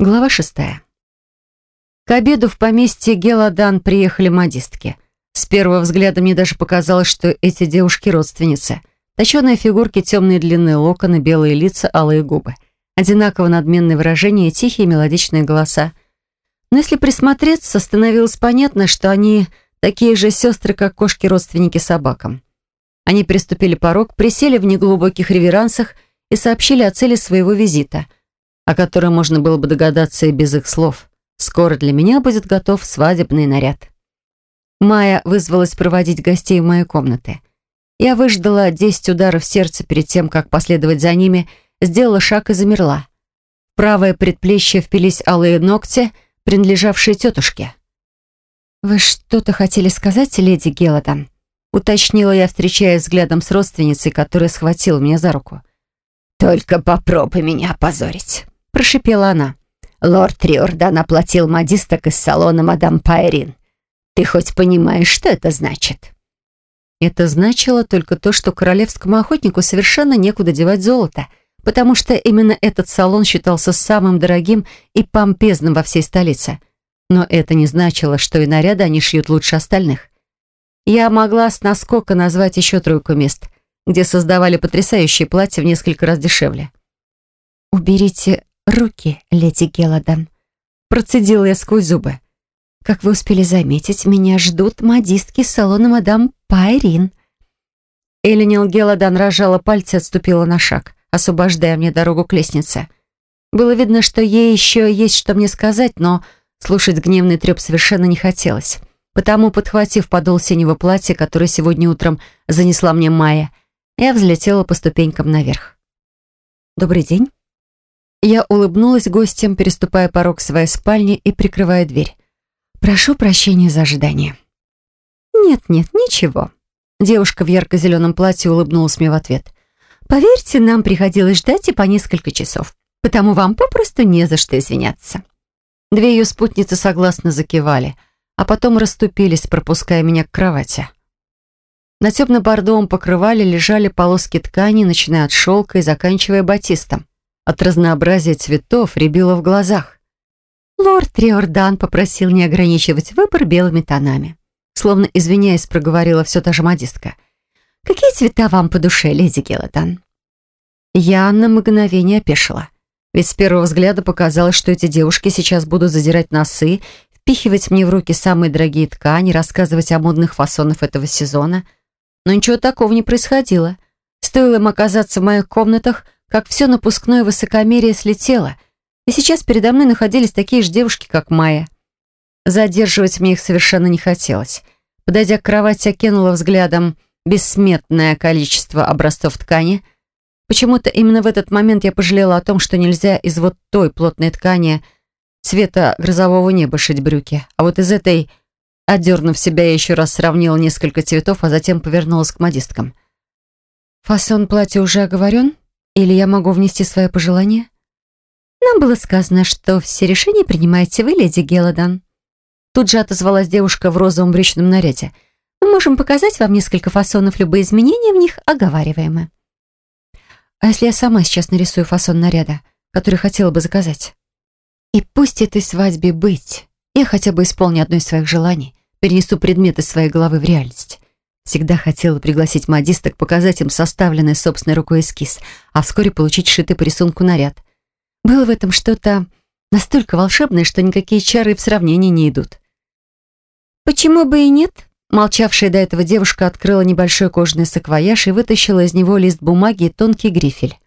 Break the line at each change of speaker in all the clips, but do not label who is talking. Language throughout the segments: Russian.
Глава шестая. К обеду в поместье Геладан приехали модистки. С первого взгляда мне даже показалось, что эти девушки родственницы. Точеные фигурки, темные длинные локоны, белые лица, алые губы. Одинаково надменные выражения и тихие мелодичные голоса. Но если присмотреться, становилось понятно, что они такие же сестры, как кошки-родственники собакам. Они приступили порог, присели в неглубоких реверансах и сообщили о цели своего визита — о которой можно было бы догадаться и без их слов. Скоро для меня будет готов свадебный наряд. Майя вызвалась проводить гостей в мои комнаты. Я выждала десять ударов сердца перед тем, как последовать за ними, сделала шаг и замерла. В правое предплечье впились алые ногти, принадлежавшие тетушке. «Вы что-то хотели сказать, леди Гелладан?» уточнила я, встречаясь взглядом с родственницей, которая схватила меня за руку.
«Только попробуй меня опозорить», — прошипела она. «Лорд Риордан оплатил модисток из салона мадам Пайрин. Ты хоть понимаешь, что это значит?»
Это значило только то, что королевскому охотнику совершенно некуда девать золото, потому что именно этот салон считался самым дорогим и помпезным во всей столице. Но это не значило, что и наряды они шьют лучше остальных. Я могла с наскока назвать еще тройку мест, где создавали потрясающие платья в несколько раз дешевле. «Уберите руки, леди Гелладан», — процедила я сквозь зубы. «Как вы успели заметить, меня ждут модистки салона мадам Пайрин». Эленил Гелладан рожала пальцы и отступила на шаг, освобождая мне дорогу к лестнице. Было видно, что ей еще есть что мне сказать, но слушать гневный треп совершенно не хотелось. Потому, подхватив подол синего платья, которое сегодня утром занесла мне Майя, я взлетела по ступенькам наверх. «Добрый день». Я улыбнулась гостям, переступая порог своей спальни и прикрывая дверь. «Прошу прощения за ожидание». «Нет-нет, ничего». Девушка в ярко-зеленом платье улыбнулась мне в ответ. «Поверьте, нам приходилось ждать и по несколько часов, потому вам попросту не за что извиняться». Две ее спутницы согласно закивали, а потом расступились, пропуская меня к кровати. На темно-бордовом покрывале лежали полоски ткани, начиная от шелка и заканчивая батистом. От разнообразия цветов рябило в глазах. Лорд Триордан попросил не ограничивать выбор белыми тонами. Словно извиняясь, проговорила все та же модистка. «Какие цвета вам по душе, леди Гелладан?» Я на мгновение опешила. Ведь с первого взгляда показалось, что эти девушки сейчас будут задирать носы, впихивать мне в руки самые дорогие ткани, рассказывать о модных фасонах этого сезона. Но ничего такого не происходило. Стоило им оказаться в моих комнатах, как все напускное высокомерие слетело, и сейчас передо мной находились такие же девушки, как Майя. Задерживать мне их совершенно не хотелось. Подойдя к кровати, окинула взглядом бессметное количество образцов ткани. Почему-то именно в этот момент я пожалела о том, что нельзя из вот той плотной ткани цвета грозового неба шить брюки, а вот из этой, отдернув себя, я еще раз сравнила несколько цветов, а затем повернулась к модисткам. «Фасон платья уже оговорен?» Или я могу внести свое пожелание? Нам было сказано, что все решения принимаете вы, леди Гелладан. Тут же отозвалась девушка в розовом брючном наряде. Мы можем показать вам несколько фасонов, любые изменения в них оговариваемы. А если я сама сейчас нарисую фасон наряда, который хотела бы заказать? И пусть этой свадьбе быть. Я хотя бы исполню одно из своих желаний, перенесу предметы своей головы в реальность. Всегда хотела пригласить модисток, показать им составленный собственной рукой эскиз, а вскоре получить шитый по рисунку наряд. Было в этом что-то настолько волшебное, что никакие чары в сравнении не идут. «Почему бы и нет?» Молчавшая до этого девушка открыла небольшой кожаный саквояж и вытащила из него лист бумаги и тонкий грифель.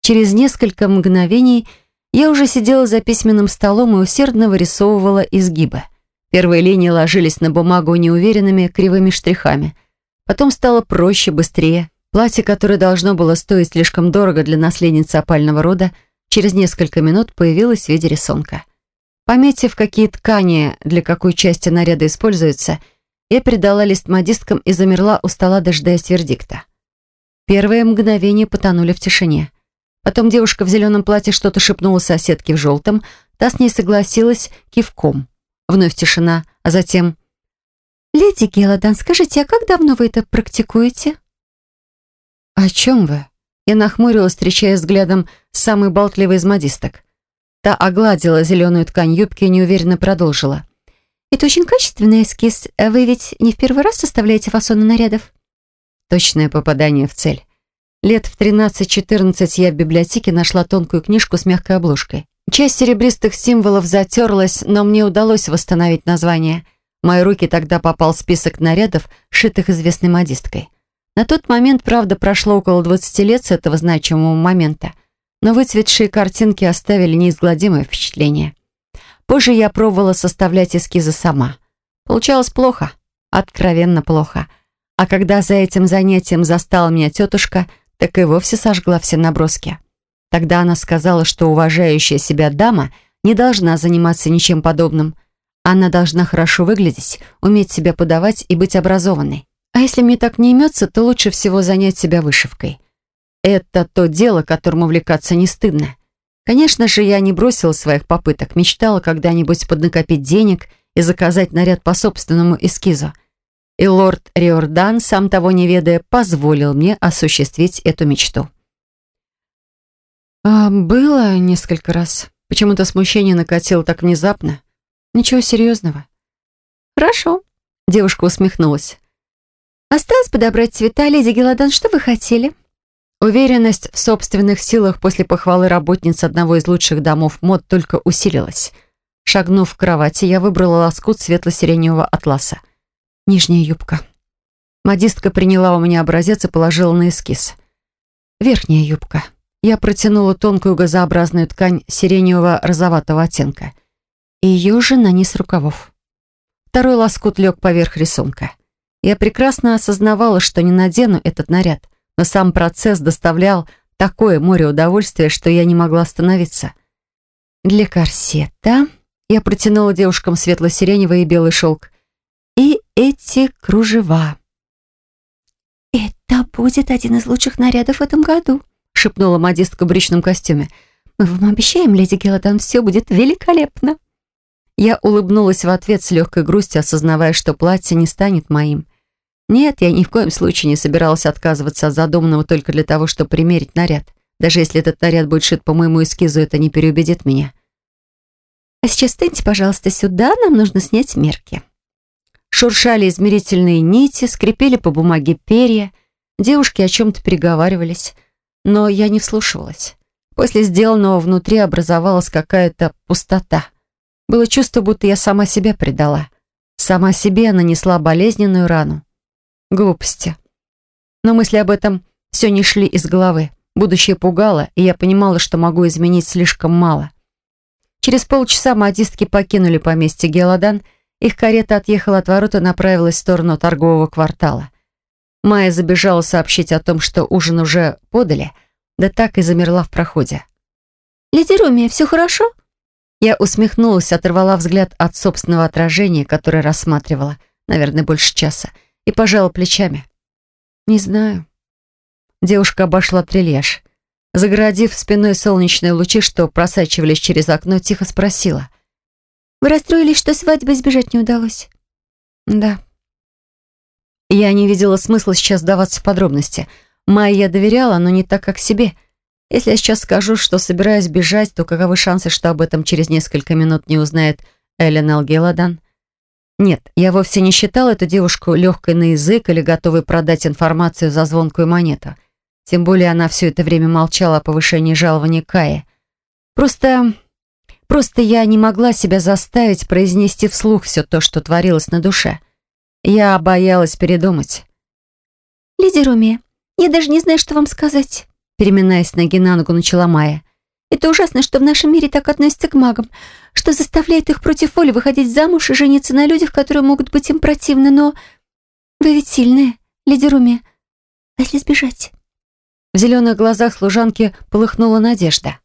Через несколько мгновений я уже сидела за письменным столом и усердно вырисовывала изгибы. Первые линии ложились на бумагу неуверенными кривыми штрихами. Потом стало проще, быстрее. Платье, которое должно было стоить слишком дорого для наследницы опального рода, через несколько минут появилось в виде рисунка. Пометив, какие ткани для какой части наряда используются, я передала лист модисткам и замерла у стола, дожидаясь вердикта. Первые мгновения потонули в тишине. Потом девушка в зеленом платье что-то шепнула соседке в желтом, та с ней согласилась кивком. Вновь тишина, а затем... «Леди Гелладан, скажите, а как давно вы это практикуете?» «О чем вы?» Я нахмурилась, встречая взглядом самый болтливый из модисток. Та огладила зеленую ткань юбки и неуверенно продолжила.
«Это очень качественный эскиз. Вы ведь не в первый раз составляете фасоны нарядов?»
Точное попадание в цель. Лет в 13-14 я в библиотеке нашла тонкую книжку с мягкой обложкой. Часть серебристых символов затерлась, но мне удалось восстановить название. В мои руки тогда попал список нарядов, шитых известной модисткой. На тот момент, правда, прошло около 20 лет с этого значимого момента, но выцветшие картинки оставили неизгладимое впечатление. Позже я пробовала составлять эскизы сама. Получалось плохо, откровенно плохо. А когда за этим занятием застала меня тетушка, так и вовсе сожгла все наброски. Тогда она сказала, что уважающая себя дама не должна заниматься ничем подобным. Она должна хорошо выглядеть, уметь себя подавать и быть образованной. А если мне так не имется, то лучше всего занять себя вышивкой. Это то дело, которым увлекаться не стыдно. Конечно же, я не бросила своих попыток, мечтала когда-нибудь поднакопить денег и заказать наряд по собственному эскизу. И лорд Риордан, сам того не ведая, позволил мне осуществить эту мечту. А, было несколько раз. Почему-то смущение накатило так внезапно. Ничего серьезного.
Хорошо. Девушка усмехнулась. Осталось подобрать цвета, леди Геладан, что вы хотели?
Уверенность в собственных силах после похвалы работниц одного из лучших домов мод только усилилась. Шагнув в кровати, я выбрала лоскут светло-сиреневого атласа. Нижняя юбка. Модистка приняла у меня образец и положила на эскиз. Верхняя юбка. Я протянула тонкую газообразную ткань сиреневого розоватого оттенка. Ее же наниз рукавов. Второй лоскут лег поверх рисунка. Я прекрасно осознавала, что не надену этот наряд, но сам процесс доставлял такое море удовольствия, что я не могла остановиться. Для корсета я протянула девушкам светло-сиреневый и белый шелк. И эти кружева.
«Это будет один из лучших нарядов в этом году», шепнула модистка в брючном костюме. «Мы вам обещаем, леди Гелладан, все будет великолепно».
Я улыбнулась в ответ с легкой грустью, осознавая, что платье не станет моим. Нет, я ни в коем случае не собиралась отказываться от задуманного только для того, чтобы примерить наряд. Даже если этот наряд будет шит по моему эскизу, это не переубедит меня.
«А сейчас стыньте, пожалуйста, сюда, нам нужно снять мерки».
Шуршали измерительные нити, скрипели по бумаге перья. Девушки о чем-то переговаривались но я не вслушивалась. После сделанного внутри образовалась какая-то пустота. Было чувство, будто я сама себя предала. Сама себе нанесла болезненную рану. Глупости. Но мысли об этом все не шли из головы. Будущее пугало, и я понимала, что могу изменить слишком мало. Через полчаса модистки покинули поместье Геладан, их карета отъехала от ворот и направилась в сторону торгового квартала. Майя забежала сообщить о том, что ужин уже подали, да так и замерла в проходе.
«Леди Руми, все хорошо?»
Я усмехнулась, оторвала взгляд от собственного отражения, которое рассматривала, наверное, больше часа, и пожала плечами. «Не знаю». Девушка обошла трильяж. Загородив спиной солнечные лучи, что просачивались через окно, тихо спросила.
«Вы расстроились, что свадьбы избежать не удалось?»
«Да», я не видела смысла сейчас вдаваться в подробности. Майе я доверяла, но не так, как себе. Если я сейчас скажу, что собираюсь бежать, то каковы шансы, что об этом через несколько минут не узнает Эллен Алгеладан? Нет, я вовсе не считала эту девушку легкой на язык или готовой продать информацию за звонкую монету. Тем более она все это время молчала о повышении жалования Каи. Просто... Просто я не могла себя заставить произнести вслух все то, что творилось на душе. Я боялась передумать.
«Леди Руми, я даже не знаю, что вам сказать», переминаясь ноги на ногу, начала Майя. «Это ужасно, что в нашем мире так относятся к магам, что заставляет их против воли выходить замуж и жениться на людях, которые могут быть им противны, но... Вы ведь сильная, леди Руми. А если сбежать?»
В зеленых глазах служанки полыхнула надежда.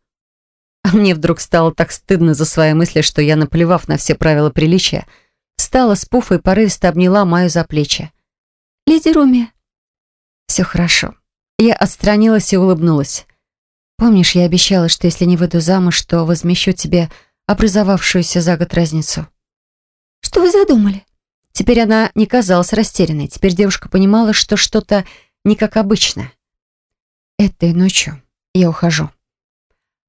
А мне вдруг стало так стыдно за свои мысли, что я, наплевав на все правила приличия, Встала с пуфа и порывисто обняла Маю за плечи.
«Леди Руми».
«Все хорошо». Я отстранилась и улыбнулась. «Помнишь, я обещала, что если не выйду замуж, то возмещу тебе образовавшуюся за год разницу?»
«Что вы задумали?»
Теперь она не казалась растерянной. Теперь девушка понимала, что что-то не как обычно. «Этой ночью я ухожу».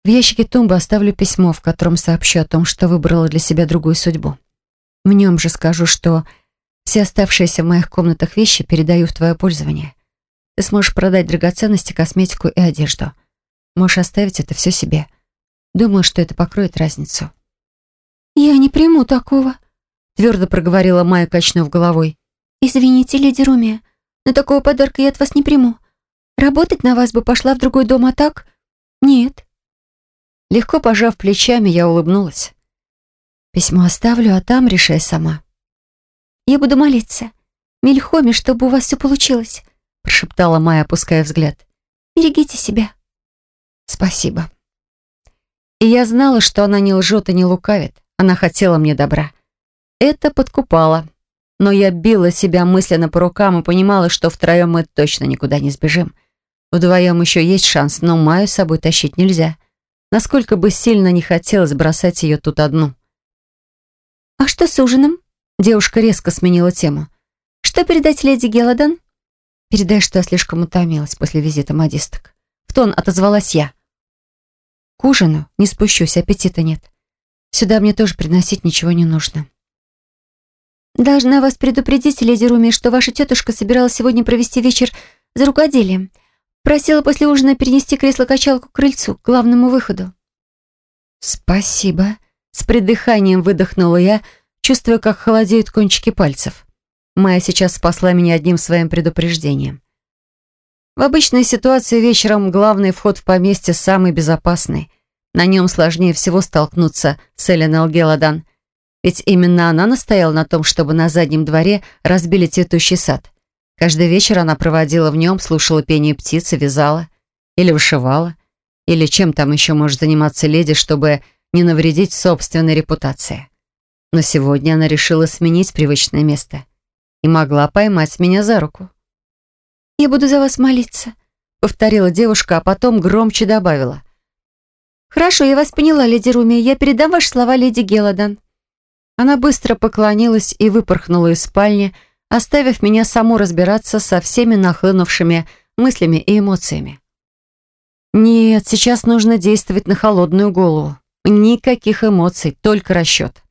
В ящике тумбы оставлю письмо, в котором сообщу о том, что выбрала для себя другую судьбу. В нем же скажу, что все оставшиеся в моих комнатах вещи передаю в твое пользование. Ты сможешь продать драгоценности, косметику и одежду. Можешь оставить это все себе. Думаю, что это покроет разницу.
«Я не приму такого», — твердо проговорила Майя, качнув головой. «Извините, леди Румия, но такого подарка я от вас не приму. Работать на вас бы пошла в другой дом, а так... Нет».
Легко пожав плечами, я улыбнулась. «Письмо оставлю, а там решай сама».
«Я буду молиться. Мельхоме, чтобы у вас все получилось», прошептала Майя, опуская взгляд. «Берегите себя».
«Спасибо». И я знала, что она не лжет и не лукавит. Она хотела мне добра. Это подкупало. Но я била себя мысленно по рукам и понимала, что втроем мы точно никуда не сбежим. Вдвоем еще есть шанс, но Майю с собой тащить нельзя. Насколько бы сильно не хотелось бросать ее тут одну.
«А что с ужином?» Девушка резко сменила тему. «Что передать леди Геладан?»
«Передай, что я слишком утомилась после визита модисток». В тон отозвалась я. «К ужину не спущусь, аппетита нет. Сюда мне тоже приносить ничего не нужно».
«Должна вас предупредить, леди Руми, что ваша тетушка собиралась сегодня провести вечер за рукоделием. Просила после ужина перенести кресло-качалку к крыльцу, к главному выходу».
«Спасибо», — с придыханием выдохнула я, чувствуя, как холодеют кончики пальцев. Майя сейчас спасла меня одним своим предупреждением. В обычной ситуации вечером главный вход в поместье самый безопасный. На нем сложнее всего столкнуться с Эленел Геладан. Ведь именно она настояла на том, чтобы на заднем дворе разбили цветущий сад. Каждый вечер она проводила в нем, слушала пение птиц и вязала. Или вышивала. Или чем там еще может заниматься леди, чтобы не навредить собственной репутации. Но сегодня она решила сменить привычное место. И могла поймать меня за руку.
«Я буду за вас молиться», — повторила девушка, а потом громче добавила. «Хорошо, я вас поняла, леди Руми. Я передам ваши слова леди Геладан».
Она быстро поклонилась и выпорхнула из спальни, — оставив меня саму разбираться со всеми нахлынувшими мыслями и эмоциями. Нет, сейчас нужно действовать на холодную голову. Никаких эмоций, только расчет.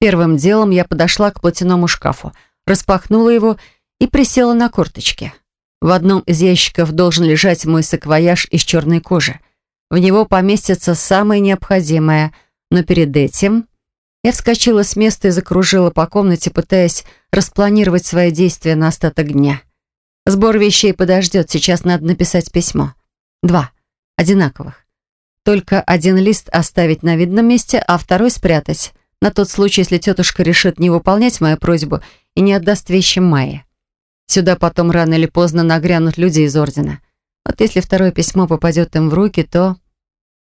Первым делом я подошла к платяному шкафу, распахнула его и присела на корточки. В одном из ящиков должен лежать мой саквояж из черной кожи. В него поместится самое необходимое, но перед этим я вскочила с места и закружила по комнате, пытаясь распланировать свои действия на остаток дня. Сбор вещей подождет, сейчас надо написать письмо. Два. Одинаковых. Только один лист оставить на видном месте, а второй спрятать, на тот случай, если тетушка решит не выполнять мою просьбу и не отдаст вещи Майе. Сюда потом рано или поздно нагрянут люди из Ордена. Вот если второе письмо попадет им в руки, то...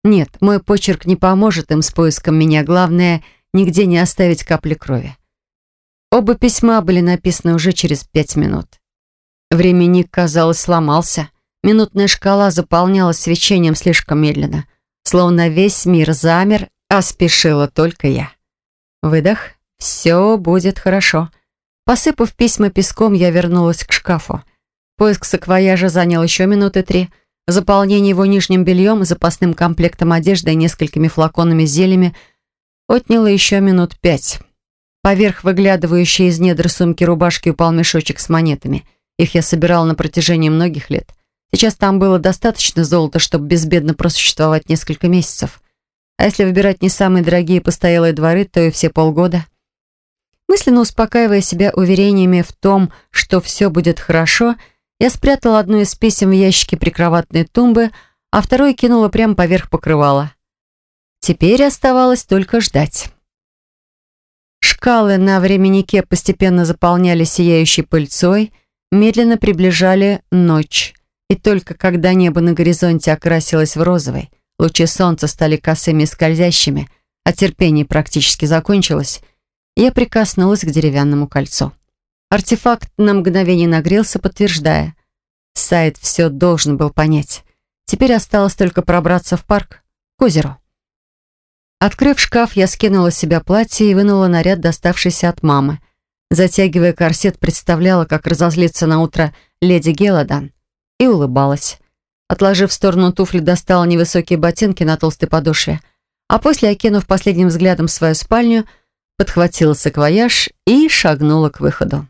Нет, мой почерк не поможет им с поиском меня. Главное — нигде не оставить капли крови. Оба письма были написаны уже через пять минут. Временник, казалось, сломался. Минутная шкала заполнялась свечением слишком медленно. Словно весь мир замер, а спешила только я. Выдох. Все будет хорошо. Посыпав письма песком, я вернулась к шкафу. Поиск саквояжа занял еще минуты три. Заполнение его нижним бельем, запасным комплектом одежды и несколькими флаконами с Отняло еще минут пять. Поверх выглядывающей из недр сумки рубашки упал мешочек с монетами. Их я собирала на протяжении многих лет. Сейчас там было достаточно золота, чтобы безбедно просуществовать несколько месяцев. А если выбирать не самые дорогие постоялые дворы, то и все полгода. Мысленно успокаивая себя уверениями в том, что все будет хорошо, я спрятала одно из писем в ящике прикроватной тумбы, а второе кинула прямо поверх покрывала. Теперь оставалось только ждать. Шкалы на временнике постепенно заполняли сияющей пыльцой, медленно приближали ночь. И только когда небо на горизонте окрасилось в розовый, лучи солнца стали косыми и скользящими, а терпение практически закончилось, я прикоснулась к деревянному кольцу. Артефакт на мгновение нагрелся, подтверждая. Сайт все должен был понять. Теперь осталось только пробраться в парк, к озеру. Открыв шкаф, я скинула с себя платье и вынула наряд, доставшийся от мамы. Затягивая корсет, представляла, как разозлится на утро леди Геладан. И улыбалась. Отложив в сторону туфли, достала невысокие ботинки на толстой подошве, а после, окинув последним взглядом свою спальню, подхватила саквояж и шагнула к выходу.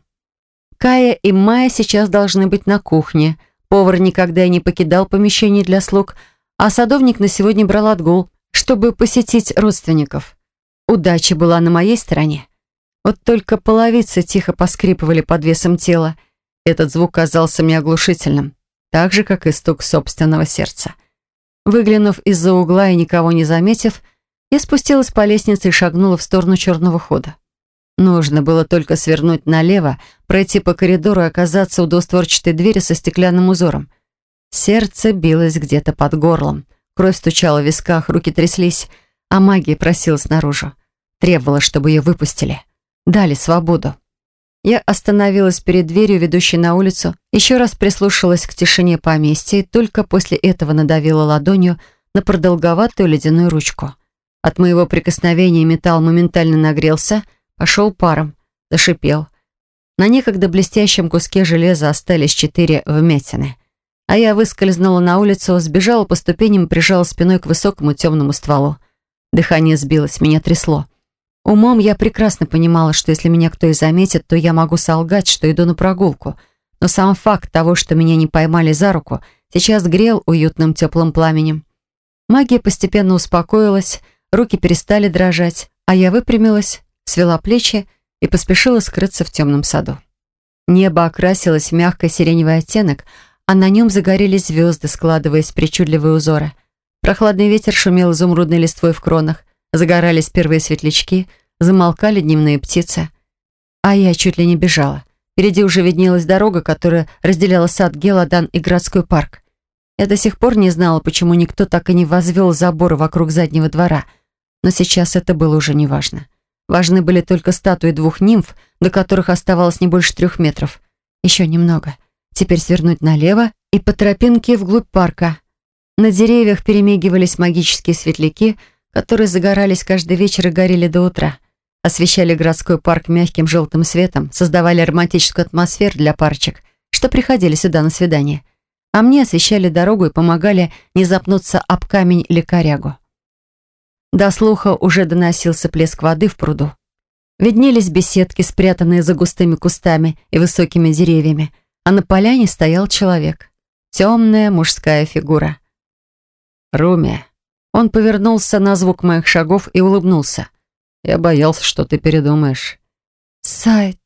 Кая и Майя сейчас должны быть на кухне. Повар никогда и не покидал помещение для слуг, а садовник на сегодня брал отгул, чтобы посетить родственников. Удача была на моей стороне. Вот только половицы тихо поскрипывали под весом тела. Этот звук казался мне оглушительным, так же, как и стук собственного сердца. Выглянув из-за угла и никого не заметив, я спустилась по лестнице и шагнула в сторону черного хода. Нужно было только свернуть налево, пройти по коридору и оказаться у двустворчатой двери со стеклянным узором. Сердце билось где-то под горлом. Кровь стучала в висках, руки тряслись, а магия просилась наружу. Требовала, чтобы ее выпустили дали свободу. Я остановилась перед дверью, ведущей на улицу, еще раз прислушалась к тишине поместья и только после этого надавила ладонью на продолговатую ледяную ручку. От моего прикосновения металл моментально нагрелся, пошел паром, зашипел. На некогда блестящем куске железа остались четыре вмятины. А я выскользнула на улицу, сбежала по ступеням и прижала спиной к высокому темному стволу. Дыхание сбилось, меня трясло. Умом я прекрасно понимала, что если меня кто и заметит, то я могу солгать, что иду на прогулку. Но сам факт того, что меня не поймали за руку, сейчас грел уютным теплым пламенем. Магия постепенно успокоилась, руки перестали дрожать, а я выпрямилась, свела плечи и поспешила скрыться в темном саду. Небо окрасилось в мягкий сиреневый оттенок, а на нем загорелись звезды, складываясь в причудливые узоры. Прохладный ветер шумел изумрудной листвой в кронах, Загорались первые светлячки, замолкали дневные птицы. А я чуть ли не бежала. Впереди уже виднелась дорога, которая разделяла сад Геладан и городской парк. Я до сих пор не знала, почему никто так и не возвел заборы вокруг заднего двора. Но сейчас это было уже неважно. Важны были только статуи двух нимф, до которых оставалось не больше трех метров. Еще немного. Теперь свернуть налево и по тропинке вглубь парка. На деревьях перемигивались магические светляки — которые загорались каждый вечер и горели до утра. Освещали городской парк мягким желтым светом, создавали романтическую атмосферу для парочек, что приходили сюда на свидание. А мне освещали дорогу и помогали не запнуться об камень или корягу. До слуха уже доносился плеск воды в пруду. Виднелись беседки, спрятанные за густыми кустами и высокими деревьями, а на поляне стоял человек. Темная мужская фигура. «Румия», он повернулся на звук моих шагов и улыбнулся. «Я боялся, что ты передумаешь». «Сайт».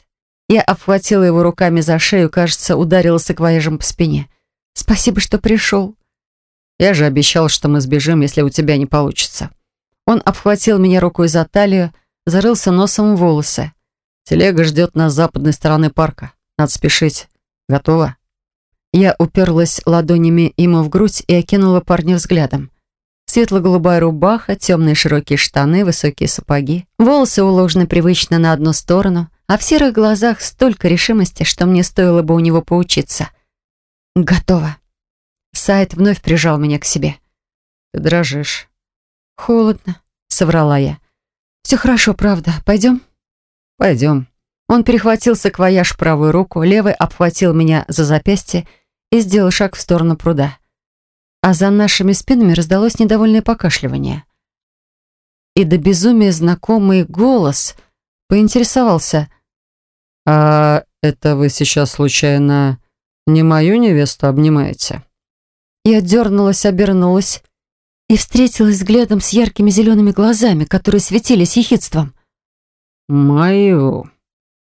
Я обхватила его руками за шею, кажется, ударила саквояжем по спине. «Спасибо, что пришел». «Я же обещал, что мы сбежим, если у тебя не получится». Он обхватил меня рукой за талию, зарылся носом в волосы. «Телега ждет нас с западной стороны парка. Надо спешить. Готово?» Я уперлась ладонями ему в грудь и окинула парня взглядом. Светло-голубая рубаха, темные широкие штаны, высокие сапоги. Волосы уложены привычно на одну сторону, а в серых глазах столько решимости, что мне стоило бы у него поучиться. «Готово». Сайт вновь прижал меня к себе. «Ты дрожишь». «Холодно», — соврала я. «Все хорошо, правда. Пойдем?» «Пойдем». Он перехватил саквояж в правую руку, левый обхватил меня за запястье и сделал шаг в сторону пруда а за нашими спинами раздалось недовольное покашливание. И до безумия знакомый голос поинтересовался. «А это вы сейчас, случайно, не мою невесту обнимаете?» Я дернулась, обернулась и встретилась взглядом с яркими зелеными глазами, которые светились ехидством. «Мою...»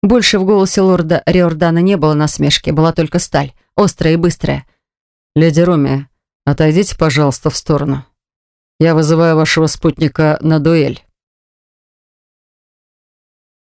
Больше в голосе лорда Риордана не было насмешки, была только сталь, острая и быстрая. «Леди Руми, Отойдите, пожалуйста, в сторону. Я вызываю вашего спутника на дуэль».